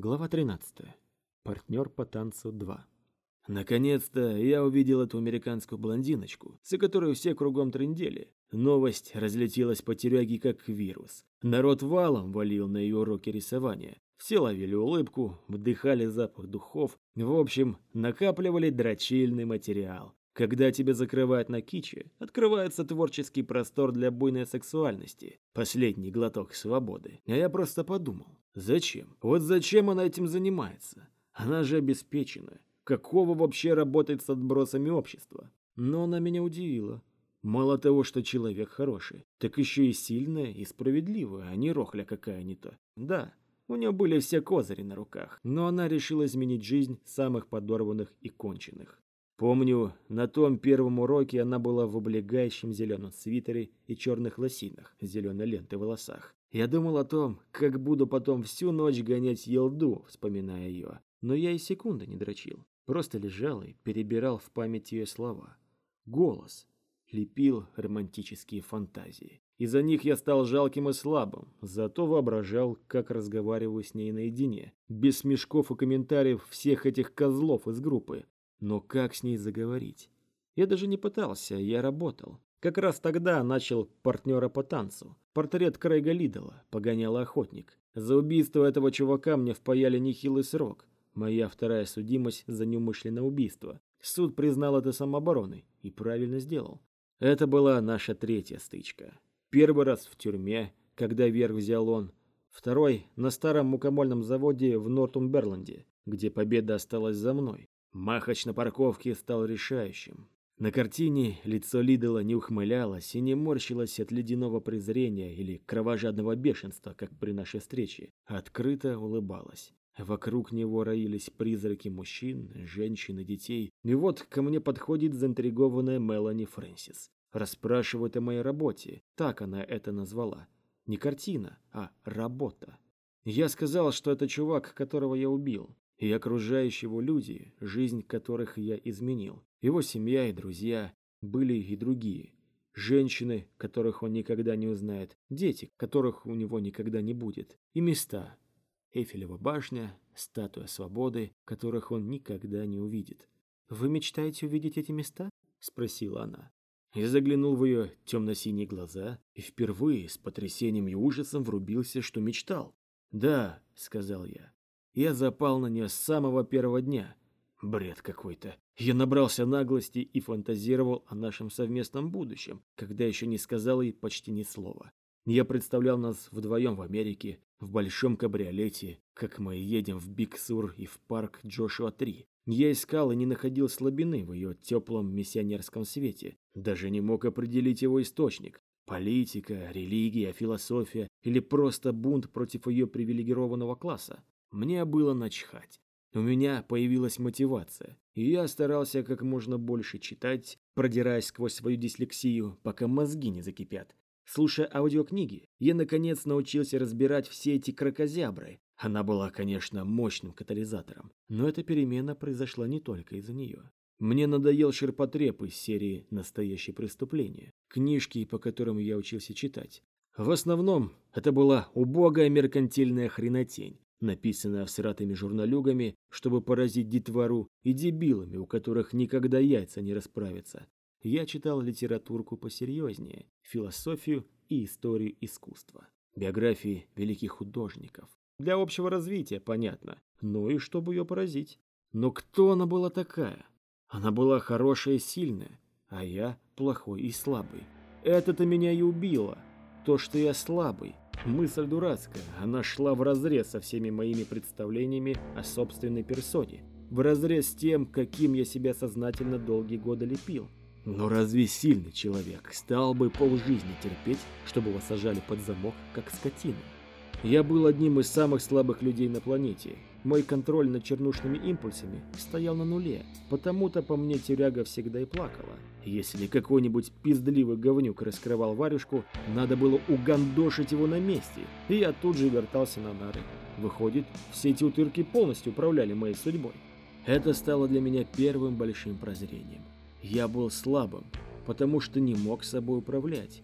Глава 13. Партнер по танцу 2. Наконец-то я увидел эту американскую блондиночку, за которую все кругом трындели. Новость разлетелась по тюряге как вирус. Народ валом валил на ее уроки рисования. Все ловили улыбку, вдыхали запах духов. В общем, накапливали дрочильный материал. Когда тебя закрывают на киче, открывается творческий простор для буйной сексуальности. Последний глоток свободы. А я просто подумал, зачем? Вот зачем она этим занимается? Она же обеспечена. Какого вообще работать с отбросами общества? Но она меня удивила. Мало того, что человек хороший, так еще и сильная и справедливая, а не рохля какая-нибудь. Да, у нее были все козыри на руках, но она решила изменить жизнь самых подорванных и конченых. Помню, на том первом уроке она была в облегающем зеленом свитере и черных лосинах зеленой лентой в волосах. Я думал о том, как буду потом всю ночь гонять елду, вспоминая ее. Но я и секунды не дрочил. Просто лежал и перебирал в памяти ее слова. Голос. Лепил романтические фантазии. Из-за них я стал жалким и слабым, зато воображал, как разговариваю с ней наедине, без смешков и комментариев всех этих козлов из группы, но как с ней заговорить? Я даже не пытался, я работал. Как раз тогда начал партнера по танцу. Портрет Крейга Лидала, погонял охотник. За убийство этого чувака мне впаяли нехилый срок. Моя вторая судимость за неумышленное убийство. Суд признал это самообороной и правильно сделал. Это была наша третья стычка. Первый раз в тюрьме, когда верх взял он. Второй на старом мукомольном заводе в Нортумберленде, где победа осталась за мной. Махач на парковке стал решающим. На картине лицо Лидела не ухмылялось и не морщилось от ледяного презрения или кровожадного бешенства, как при нашей встрече, а открыто улыбалось. Вокруг него роились призраки мужчин, женщин и детей. И вот ко мне подходит заинтригованная Мелани Фрэнсис. Расспрашивает о моей работе. Так она это назвала. Не картина, а работа. Я сказал, что это чувак, которого я убил и окружающие его люди, жизнь которых я изменил. Его семья и друзья были и другие. Женщины, которых он никогда не узнает, дети, которых у него никогда не будет, и места. Эйфелева башня, статуя свободы, которых он никогда не увидит. «Вы мечтаете увидеть эти места?» – спросила она. Я заглянул в ее темно-синие глаза и впервые с потрясением и ужасом врубился, что мечтал. «Да», – сказал я, я запал на нее с самого первого дня. Бред какой-то. Я набрался наглости и фантазировал о нашем совместном будущем, когда еще не сказал ей почти ни слова. Я представлял нас вдвоем в Америке, в большом кабриолете, как мы едем в Биг-Сур и в парк Джошуа-Три. Я искал и не находил слабины в ее теплом миссионерском свете, даже не мог определить его источник. Политика, религия, философия или просто бунт против ее привилегированного класса. Мне было начхать. У меня появилась мотивация, и я старался как можно больше читать, продираясь сквозь свою дислексию, пока мозги не закипят. Слушая аудиокниги, я наконец научился разбирать все эти крокозябры. Она была, конечно, мощным катализатором, но эта перемена произошла не только из-за нее. Мне надоел ширпотреб из серии «Настоящее преступление», книжки, по которым я учился читать. В основном это была убогая меркантильная хренотень, написанная всратыми журналюгами, чтобы поразить детвору, и дебилами, у которых никогда яйца не расправятся. Я читал литературку посерьезнее, философию и историю искусства, биографии великих художников. Для общего развития, понятно, но и чтобы ее поразить. Но кто она была такая? Она была хорошая и сильная, а я плохой и слабый. Это-то меня и убило. То, что я слабый, Мысль дурацкая, она шла вразрез со всеми моими представлениями о собственной персоне, вразрез с тем, каким я себя сознательно долгие годы лепил. Но разве сильный человек стал бы полжизни терпеть, чтобы его сажали под замок, как скотину? Я был одним из самых слабых людей на планете. Мой контроль над чернушными импульсами стоял на нуле, потому-то по мне тюряга всегда и плакала. Если какой-нибудь пиздливый говнюк раскрывал варюшку, надо было угандошить его на месте, и я тут же вертался на нары. Выходит, все эти утырки полностью управляли моей судьбой. Это стало для меня первым большим прозрением. Я был слабым, потому что не мог собой управлять.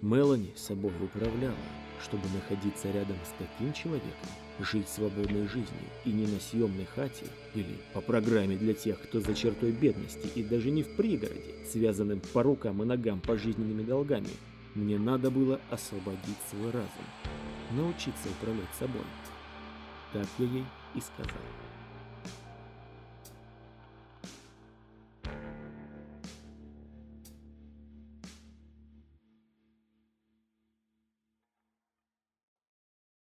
Мелани собой управляла, чтобы находиться рядом с таким человеком, жить свободной жизнью и не на съемной хате или по программе для тех, кто за чертой бедности и даже не в пригороде, связанным по рукам и ногам пожизненными долгами. Мне надо было освободить свой разум, научиться управлять собой. Так я ей и сказал.